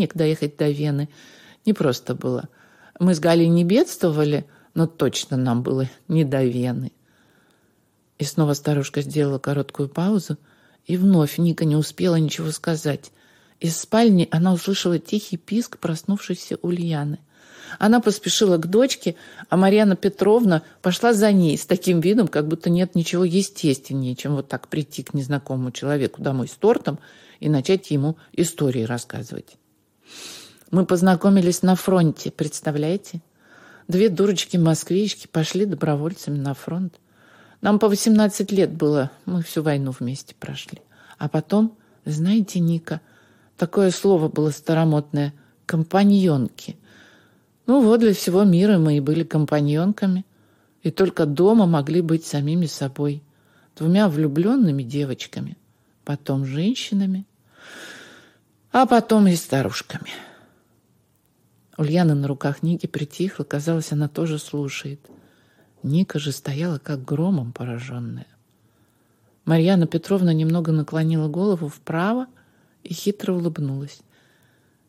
денег доехать до Вены. Не просто было. Мы с Галей не бедствовали, но точно нам было не до Вены. И снова старушка сделала короткую паузу, и вновь Ника не успела ничего сказать. Из спальни она услышала тихий писк проснувшейся Ульяны. Она поспешила к дочке, а Марьяна Петровна пошла за ней с таким видом, как будто нет ничего естественнее, чем вот так прийти к незнакомому человеку домой с тортом и начать ему истории рассказывать. Мы познакомились на фронте, представляете? Две дурочки-москвички пошли добровольцами на фронт. Нам по 18 лет было, мы всю войну вместе прошли. А потом, знаете, Ника, такое слово было старомодное – компаньонки. Ну вот, для всего мира мы и были компаньонками. И только дома могли быть самими собой. Двумя влюбленными девочками. Потом женщинами. А потом и старушками. Ульяна на руках Ники притихла. Казалось, она тоже слушает. Ника же стояла как громом пораженная. Марьяна Петровна немного наклонила голову вправо и хитро улыбнулась.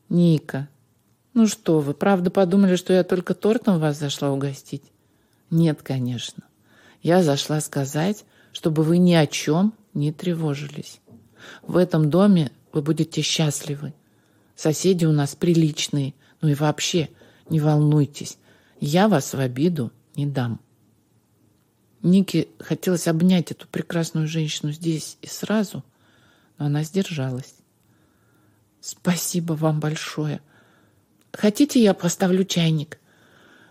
«Ника, ну что вы, правда подумали, что я только тортом вас зашла угостить? Нет, конечно. Я зашла сказать, чтобы вы ни о чем не тревожились. В этом доме вы будете счастливы. Соседи у нас приличные. Ну и вообще, не волнуйтесь. Я вас в обиду не дам. Нике хотелось обнять эту прекрасную женщину здесь и сразу, но она сдержалась. «Спасибо вам большое», Хотите, я поставлю чайник?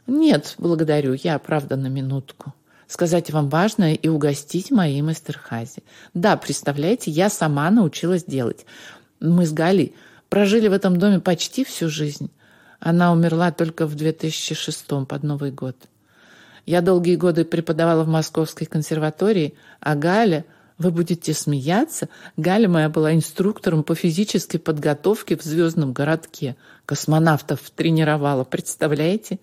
Нет, благодарю, я, правда, на минутку. Сказать вам важное и угостить мои мастерхази. Да, представляете, я сама научилась делать. Мы с Галей прожили в этом доме почти всю жизнь. Она умерла только в 2006 под Новый год. Я долгие годы преподавала в Московской консерватории, а Галя – вы будете смеяться. Галя моя была инструктором по физической подготовке в звездном городке. Космонавтов тренировала, представляете?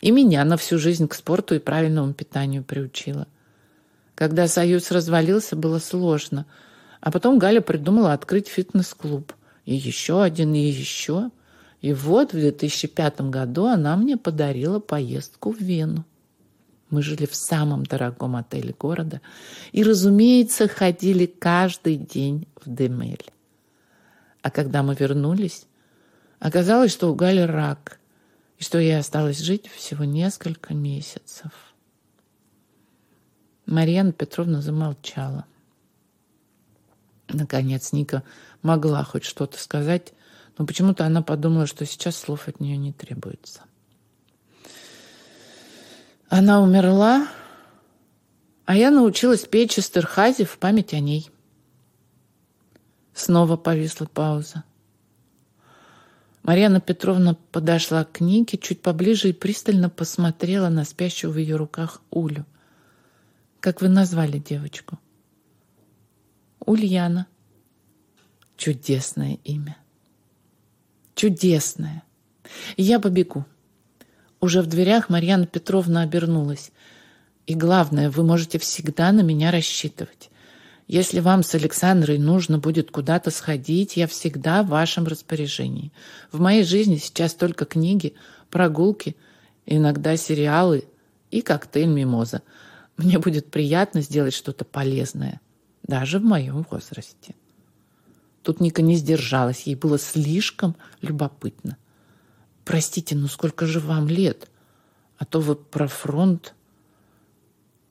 И меня на всю жизнь к спорту и правильному питанию приучила. Когда Союз развалился, было сложно. А потом Галя придумала открыть фитнес-клуб. И еще один, и еще. И вот в 2005 году она мне подарила поездку в Вену. Мы жили в самом дорогом отеле города и, разумеется, ходили каждый день в Демель. А когда мы вернулись, оказалось, что у Гали рак, и что ей осталось жить всего несколько месяцев. Марьяна Петровна замолчала. Наконец Ника могла хоть что-то сказать, но почему-то она подумала, что сейчас слов от нее не требуется. Она умерла, а я научилась петь Эстерхази в память о ней. Снова повисла пауза. Марьяна Петровна подошла к Нике чуть поближе и пристально посмотрела на спящую в ее руках Улю. «Как вы назвали девочку?» «Ульяна». «Чудесное имя». «Чудесное. Я побегу». Уже в дверях Марьяна Петровна обернулась. «И главное, вы можете всегда на меня рассчитывать. Если вам с Александрой нужно будет куда-то сходить, я всегда в вашем распоряжении. В моей жизни сейчас только книги, прогулки, иногда сериалы и коктейль «Мимоза». Мне будет приятно сделать что-то полезное, даже в моем возрасте». Тут Ника не сдержалась, ей было слишком любопытно. Простите, ну сколько же вам лет? А то вы про фронт.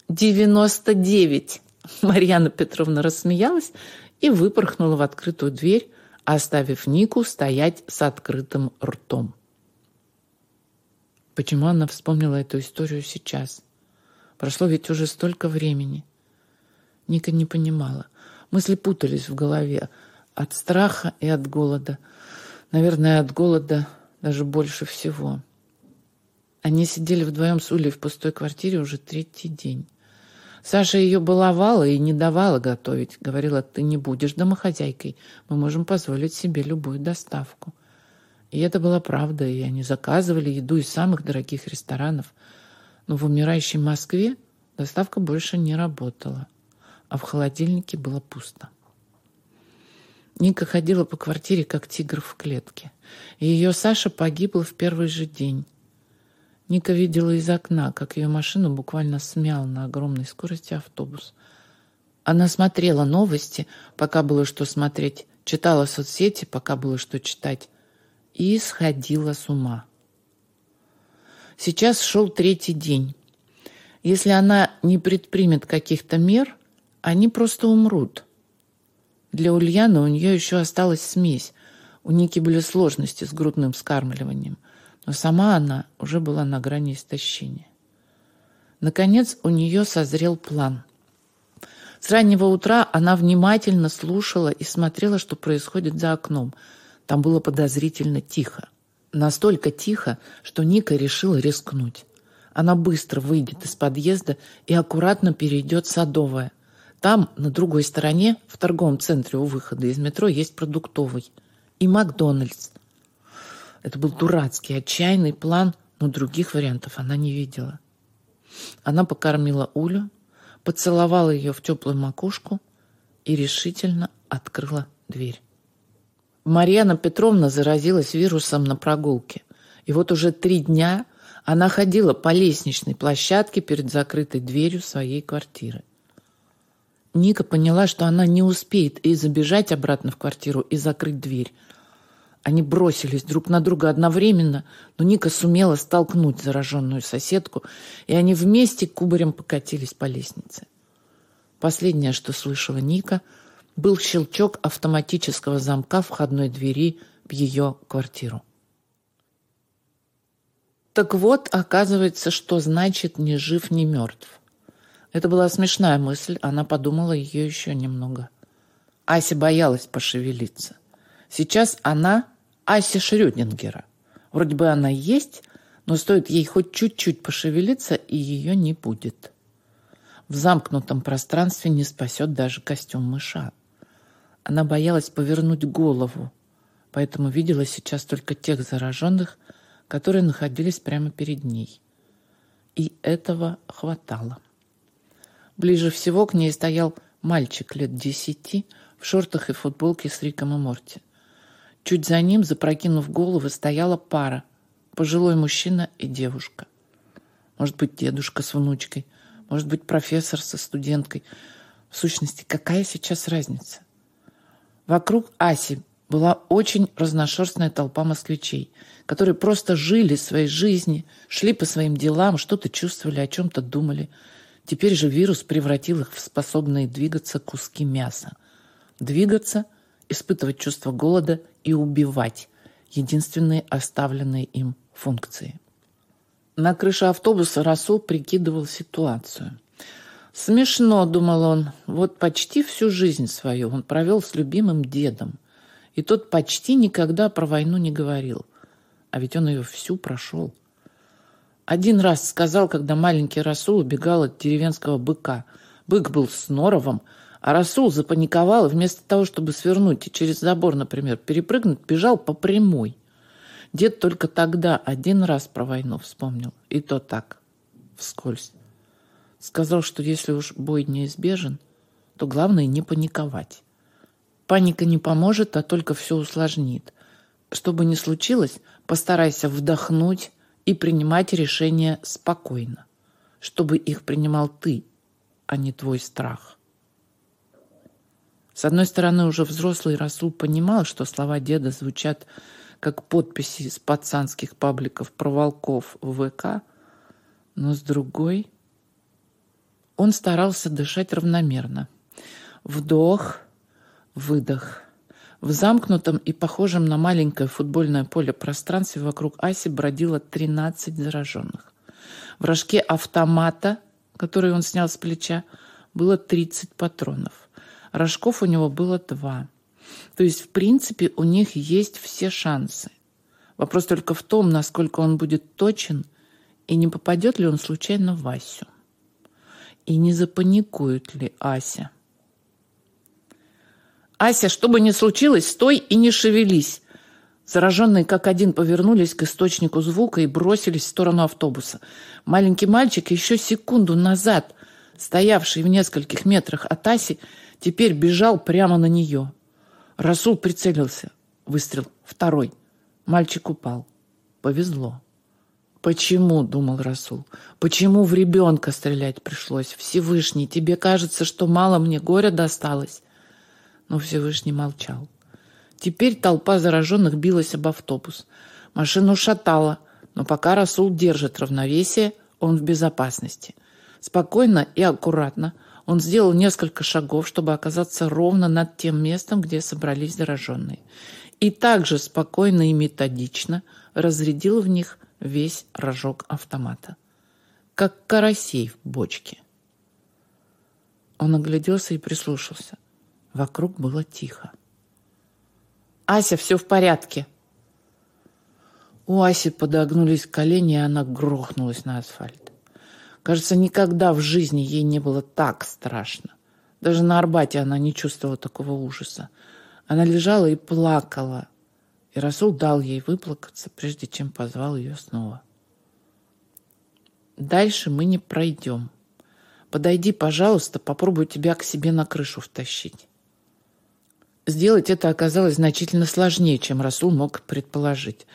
Девяносто девять. Марьяна Петровна рассмеялась и выпорхнула в открытую дверь, оставив Нику стоять с открытым ртом. Почему она вспомнила эту историю сейчас? Прошло ведь уже столько времени. Ника не понимала. Мысли путались в голове от страха и от голода. Наверное, от голода даже больше всего. Они сидели вдвоем с Улей в пустой квартире уже третий день. Саша ее баловала и не давала готовить. Говорила, ты не будешь домохозяйкой, мы можем позволить себе любую доставку. И это была правда, и они заказывали еду из самых дорогих ресторанов. Но в умирающей Москве доставка больше не работала, а в холодильнике было пусто. Ника ходила по квартире, как тигр в клетке. И ее Саша погибла в первый же день. Ника видела из окна, как ее машину буквально смял на огромной скорости автобус. Она смотрела новости, пока было что смотреть, читала соцсети, пока было что читать, и сходила с ума. Сейчас шел третий день. Если она не предпримет каких-то мер, они просто умрут. Для Ульяны у нее еще осталась смесь. У Ники были сложности с грудным вскармливанием, но сама она уже была на грани истощения. Наконец у нее созрел план. С раннего утра она внимательно слушала и смотрела, что происходит за окном. Там было подозрительно тихо. Настолько тихо, что Ника решила рискнуть. Она быстро выйдет из подъезда и аккуратно перейдет Садовое. Там, на другой стороне, в торговом центре у выхода из метро, есть продуктовый. И Макдональдс. Это был дурацкий, отчаянный план, но других вариантов она не видела. Она покормила Улю, поцеловала ее в теплую макушку и решительно открыла дверь. Марьяна Петровна заразилась вирусом на прогулке. И вот уже три дня она ходила по лестничной площадке перед закрытой дверью своей квартиры. Ника поняла, что она не успеет и забежать обратно в квартиру, и закрыть дверь. Они бросились друг на друга одновременно, но Ника сумела столкнуть зараженную соседку, и они вместе кубарем покатились по лестнице. Последнее, что слышала Ника, был щелчок автоматического замка входной двери в ее квартиру. Так вот, оказывается, что значит «ни жив, ни мертв». Это была смешная мысль, она подумала ее еще немного. Ася боялась пошевелиться. Сейчас она Ася Шрёдингера. Вроде бы она есть, но стоит ей хоть чуть-чуть пошевелиться, и ее не будет. В замкнутом пространстве не спасет даже костюм мыша. Она боялась повернуть голову, поэтому видела сейчас только тех зараженных, которые находились прямо перед ней. И этого хватало. Ближе всего к ней стоял мальчик лет десяти в шортах и футболке с Риком и Морти. Чуть за ним, запрокинув головы, стояла пара. Пожилой мужчина и девушка. Может быть, дедушка с внучкой. Может быть, профессор со студенткой. В сущности, какая сейчас разница? Вокруг Аси была очень разношерстная толпа москвичей, которые просто жили своей жизнью, шли по своим делам, что-то чувствовали, о чем-то думали. Теперь же вирус превратил их в способные двигаться куски мяса. Двигаться – испытывать чувство голода и убивать – единственные оставленные им функции. На крыше автобуса Расул прикидывал ситуацию. Смешно, думал он, вот почти всю жизнь свою он провел с любимым дедом. И тот почти никогда про войну не говорил. А ведь он ее всю прошел. Один раз сказал, когда маленький Расул убегал от деревенского быка. Бык был с норовом, а Расул запаниковал и вместо того, чтобы свернуть и через забор, например, перепрыгнуть, бежал по прямой. Дед только тогда один раз про войну вспомнил. И то так, вскользь. Сказал, что если уж бой неизбежен, то главное не паниковать. Паника не поможет, а только все усложнит. Что бы ни случилось, постарайся вдохнуть и принимать решения спокойно, чтобы их принимал ты, а не твой страх. С одной стороны, уже взрослый Расул понимал, что слова деда звучат как подписи из пацанских пабликов про волков в ВК, но с другой он старался дышать равномерно. Вдох, выдох. В замкнутом и похожем на маленькое футбольное поле пространстве вокруг Аси бродило 13 зараженных. В рожке автомата, который он снял с плеча, было 30 патронов. Рожков у него было два. То есть, в принципе, у них есть все шансы. Вопрос только в том, насколько он будет точен и не попадет ли он случайно в Васю. И не запаникует ли Ася. «Ася, что бы ни случилось, стой и не шевелись!» Зараженные как один повернулись к источнику звука и бросились в сторону автобуса. Маленький мальчик, еще секунду назад, стоявший в нескольких метрах от Аси, теперь бежал прямо на нее. Расул прицелился. Выстрел. Второй. Мальчик упал. Повезло. «Почему?» — думал Расул. «Почему в ребенка стрелять пришлось? Всевышний, тебе кажется, что мало мне горя досталось?» Но Всевышний молчал. Теперь толпа зараженных билась об автобус. Машину шатало, но пока Расул держит равновесие, он в безопасности. Спокойно и аккуратно он сделал несколько шагов, чтобы оказаться ровно над тем местом, где собрались зараженные. И также спокойно и методично разрядил в них весь рожок автомата. Как карасей в бочке. Он огляделся и прислушался. Вокруг было тихо. «Ася, все в порядке!» У Аси подогнулись колени, и она грохнулась на асфальт. Кажется, никогда в жизни ей не было так страшно. Даже на Арбате она не чувствовала такого ужаса. Она лежала и плакала, и Расул дал ей выплакаться, прежде чем позвал ее снова. «Дальше мы не пройдем. Подойди, пожалуйста, попробую тебя к себе на крышу втащить». Сделать это оказалось значительно сложнее, чем Расул мог предположить.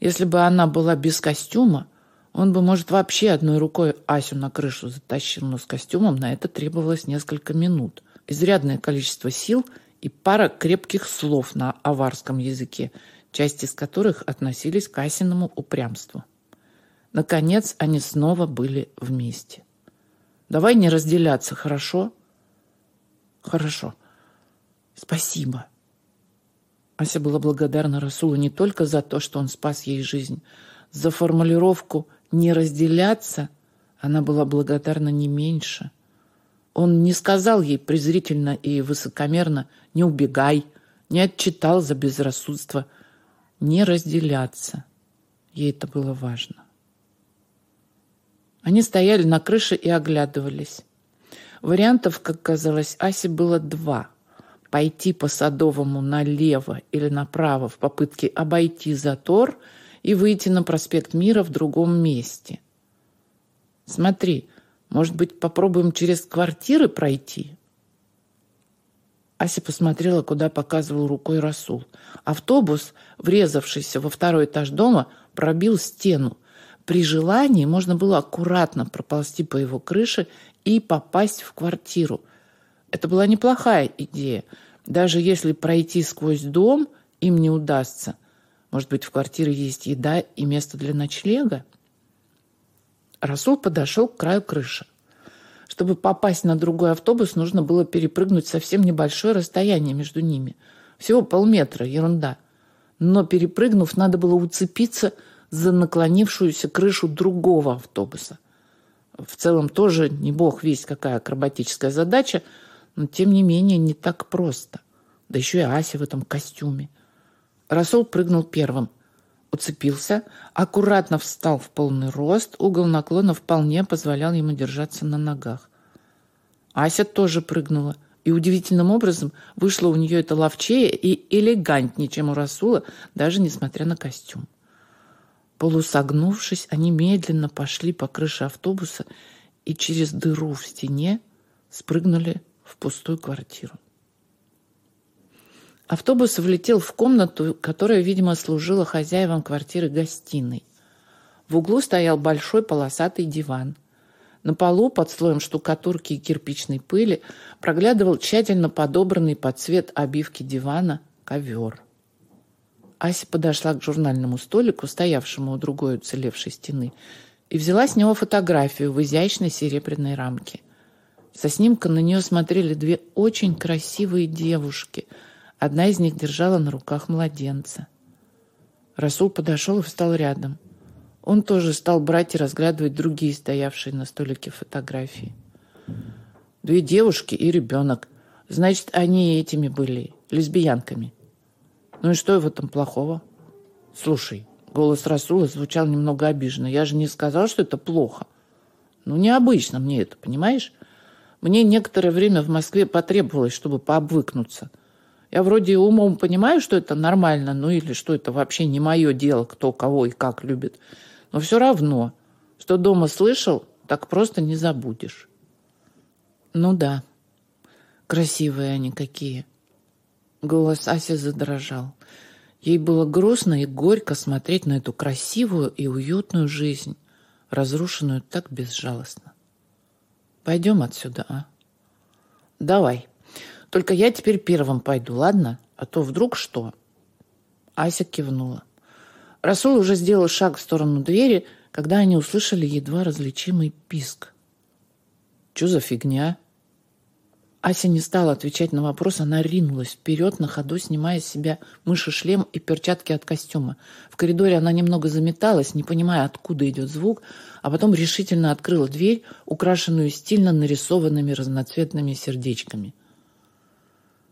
Если бы она была без костюма, он бы, может, вообще одной рукой Асю на крышу затащил, но с костюмом на это требовалось несколько минут. Изрядное количество сил и пара крепких слов на аварском языке – части из которых относились к Асиному упрямству. Наконец, они снова были вместе. «Давай не разделяться, хорошо?» «Хорошо. Спасибо». Ася была благодарна Расулу не только за то, что он спас ей жизнь. За формулировку «не разделяться» она была благодарна не меньше. Он не сказал ей презрительно и высокомерно «не убегай», не отчитал за безрассудство – не разделяться. Ей это было важно. Они стояли на крыше и оглядывались. Вариантов, как казалось, Асе было два. Пойти по Садовому налево или направо в попытке обойти затор и выйти на проспект Мира в другом месте. «Смотри, может быть, попробуем через квартиры пройти?» Ася посмотрела, куда показывал рукой Расул. Автобус, врезавшийся во второй этаж дома, пробил стену. При желании можно было аккуратно проползти по его крыше и попасть в квартиру. Это была неплохая идея. Даже если пройти сквозь дом им не удастся. Может быть, в квартире есть еда и место для ночлега? Расул подошел к краю крыши. Чтобы попасть на другой автобус, нужно было перепрыгнуть совсем небольшое расстояние между ними. Всего полметра, ерунда. Но перепрыгнув, надо было уцепиться за наклонившуюся крышу другого автобуса. В целом тоже не бог весь какая акробатическая задача, но тем не менее не так просто. Да еще и Ася в этом костюме. Расул прыгнул первым. Уцепился, аккуратно встал в полный рост, угол наклона вполне позволял ему держаться на ногах. Ася тоже прыгнула. И удивительным образом вышло у нее это ловчее и элегантнее, чем у Расула, даже несмотря на костюм. Полусогнувшись, они медленно пошли по крыше автобуса и через дыру в стене спрыгнули в пустую квартиру. Автобус влетел в комнату, которая, видимо, служила хозяевам квартиры гостиной. В углу стоял большой полосатый диван – на полу под слоем штукатурки и кирпичной пыли проглядывал тщательно подобранный под цвет обивки дивана ковер. Ася подошла к журнальному столику, стоявшему у другой уцелевшей стены, и взяла с него фотографию в изящной серебряной рамке. Со снимка на нее смотрели две очень красивые девушки. Одна из них держала на руках младенца. Расул подошел и встал рядом – он тоже стал брать и разглядывать другие стоявшие на столике фотографии. Две девушки и ребенок. Значит, они этими были, лесбиянками. Ну и что в этом плохого? Слушай, голос Расула звучал немного обиженно. Я же не сказал, что это плохо. Ну, необычно мне это, понимаешь? Мне некоторое время в Москве потребовалось, чтобы пообвыкнуться. Я вроде умом понимаю, что это нормально, ну или что это вообще не мое дело, кто кого и как любит. Но все равно, что дома слышал, так просто не забудешь. Ну да, красивые они какие. Голос Аси задрожал. Ей было грустно и горько смотреть на эту красивую и уютную жизнь, разрушенную так безжалостно. Пойдем отсюда, а? Давай. Только я теперь первым пойду, ладно? А то вдруг что? Ася кивнула. Расул уже сделал шаг в сторону двери, когда они услышали едва различимый писк. «Чё за фигня?» Ася не стала отвечать на вопрос, она ринулась вперед, на ходу снимая с себя мыши-шлем и перчатки от костюма. В коридоре она немного заметалась, не понимая, откуда идет звук, а потом решительно открыла дверь, украшенную стильно нарисованными разноцветными сердечками.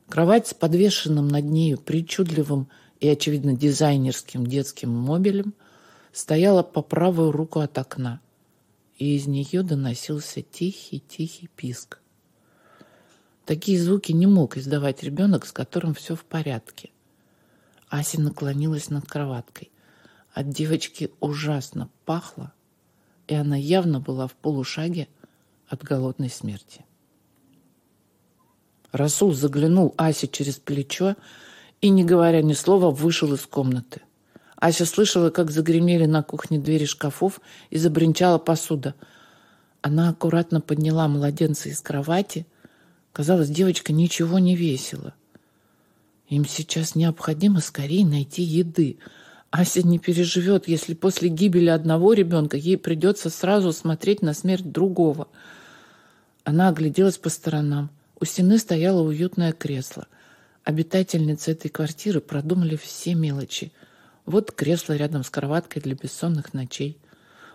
Кровать с подвешенным над нею причудливым и, очевидно, дизайнерским детским мобилем стояла по правую руку от окна, и из нее доносился тихий-тихий писк. Такие звуки не мог издавать ребенок, с которым все в порядке. Ася наклонилась над кроваткой. От девочки ужасно пахло, и она явно была в полушаге от голодной смерти. Расул заглянул Асе через плечо и, не говоря ни слова, вышел из комнаты. Ася слышала, как загремели на кухне двери шкафов и забринчала посуда. Она аккуратно подняла младенца из кровати – Казалось, девочка ничего не весила. Им сейчас необходимо скорее найти еды. Ася не переживет, если после гибели одного ребенка ей придется сразу смотреть на смерть другого. Она огляделась по сторонам. У стены стояло уютное кресло. Обитательницы этой квартиры продумали все мелочи. Вот кресло рядом с кроваткой для бессонных ночей.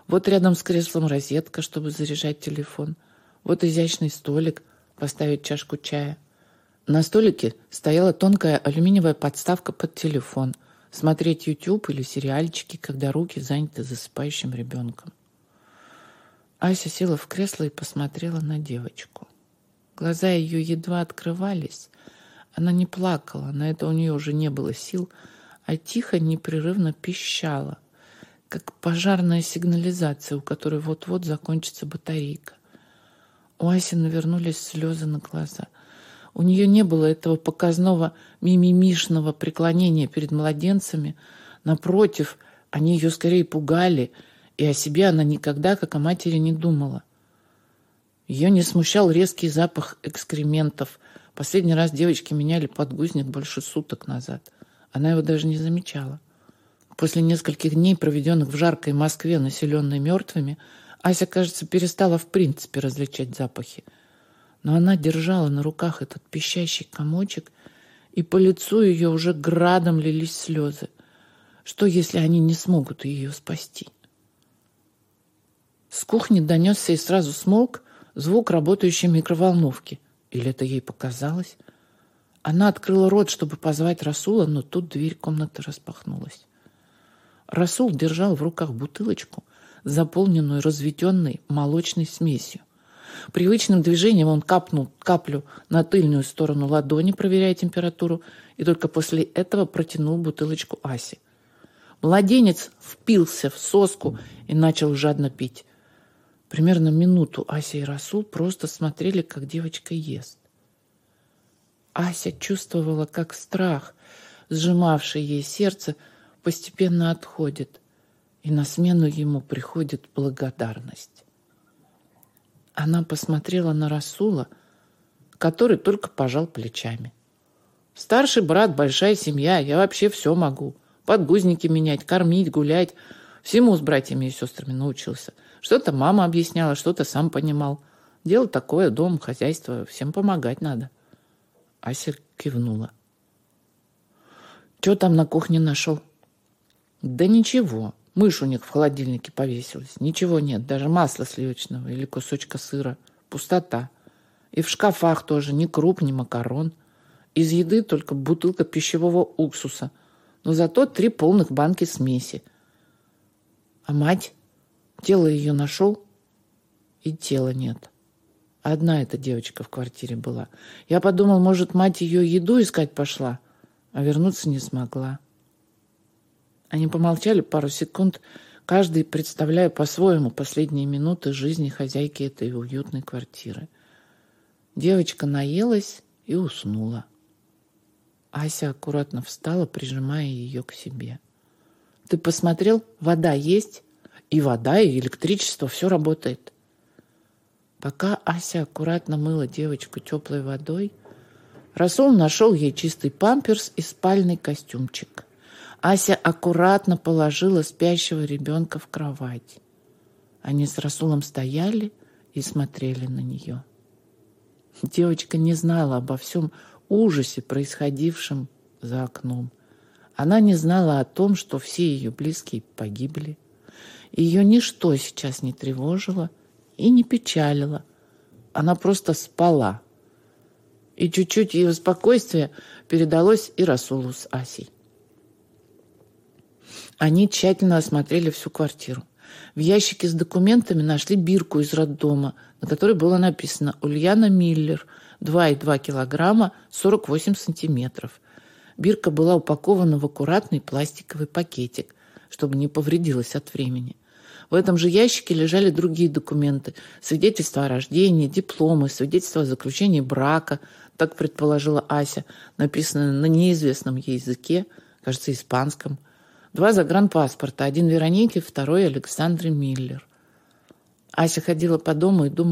Вот рядом с креслом розетка, чтобы заряжать телефон. Вот изящный столик – поставить чашку чая. На столике стояла тонкая алюминиевая подставка под телефон. Смотреть YouTube или сериальчики, когда руки заняты засыпающим ребенком. Ася села в кресло и посмотрела на девочку. Глаза ее едва открывались. Она не плакала, на это у нее уже не было сил, а тихо, непрерывно пищала, как пожарная сигнализация, у которой вот-вот закончится батарейка. У Аси навернулись слезы на глаза. У нее не было этого показного мимимишного преклонения перед младенцами. Напротив, они ее скорее пугали, и о себе она никогда, как о матери, не думала. Ее не смущал резкий запах экскрементов. Последний раз девочки меняли подгузник больше суток назад. Она его даже не замечала. После нескольких дней, проведенных в жаркой Москве, населенной мертвыми, Ася, кажется, перестала в принципе различать запахи. Но она держала на руках этот пищащий комочек, и по лицу ее уже градом лились слезы. Что, если они не смогут ее спасти? С кухни донесся и сразу смолк звук работающей микроволновки. Или это ей показалось? Она открыла рот, чтобы позвать Расула, но тут дверь комнаты распахнулась. Расул держал в руках бутылочку, заполненную разведенной молочной смесью. Привычным движением он капнул каплю на тыльную сторону ладони, проверяя температуру, и только после этого протянул бутылочку Асе. Младенец впился в соску и начал жадно пить. Примерно минуту Ася и Расул просто смотрели, как девочка ест. Ася чувствовала, как страх, сжимавший ей сердце, постепенно отходит и на смену ему приходит благодарность. Она посмотрела на Расула, который только пожал плечами. «Старший брат, большая семья, я вообще все могу. Подгузники менять, кормить, гулять. Всему с братьями и сестрами научился. Что-то мама объясняла, что-то сам понимал. Дело такое, дом, хозяйство, всем помогать надо». Ася кивнула. «Что там на кухне нашел?» «Да ничего. Мышь у них в холодильнике повесилась. Ничего нет, даже масла сливочного или кусочка сыра. Пустота. И в шкафах тоже ни круп, ни макарон. Из еды только бутылка пищевого уксуса. Но зато три полных банки смеси. А мать? Тело ее нашел? И тела нет. Одна эта девочка в квартире была. Я подумал, может, мать ее еду искать пошла, а вернуться не смогла. Они помолчали пару секунд, каждый представляя по-своему последние минуты жизни хозяйки этой уютной квартиры. Девочка наелась и уснула. Ася аккуратно встала, прижимая ее к себе. «Ты посмотрел? Вода есть? И вода, и электричество, все работает». Пока Ася аккуратно мыла девочку теплой водой, Расул нашел ей чистый памперс и спальный костюмчик. Ася аккуратно положила спящего ребенка в кровать. Они с Расулом стояли и смотрели на нее. Девочка не знала обо всем ужасе, происходившем за окном. Она не знала о том, что все ее близкие погибли. Ее ничто сейчас не тревожило и не печалило. Она просто спала – и чуть-чуть ее спокойствие передалось и Расулу с Асей. Они тщательно осмотрели всю квартиру. В ящике с документами нашли бирку из роддома, на которой было написано «Ульяна Миллер, 2,2 килограмма, 48 сантиметров». Бирка была упакована в аккуратный пластиковый пакетик, чтобы не повредилась от времени. В этом же ящике лежали другие документы. Свидетельство о рождении, дипломы, свидетельство о заключении брака, так предположила Ася, написанное на неизвестном языке, кажется, испанском. Два загранпаспорта, один Веронике, второй Александре Миллер. Ася ходила по дому и думала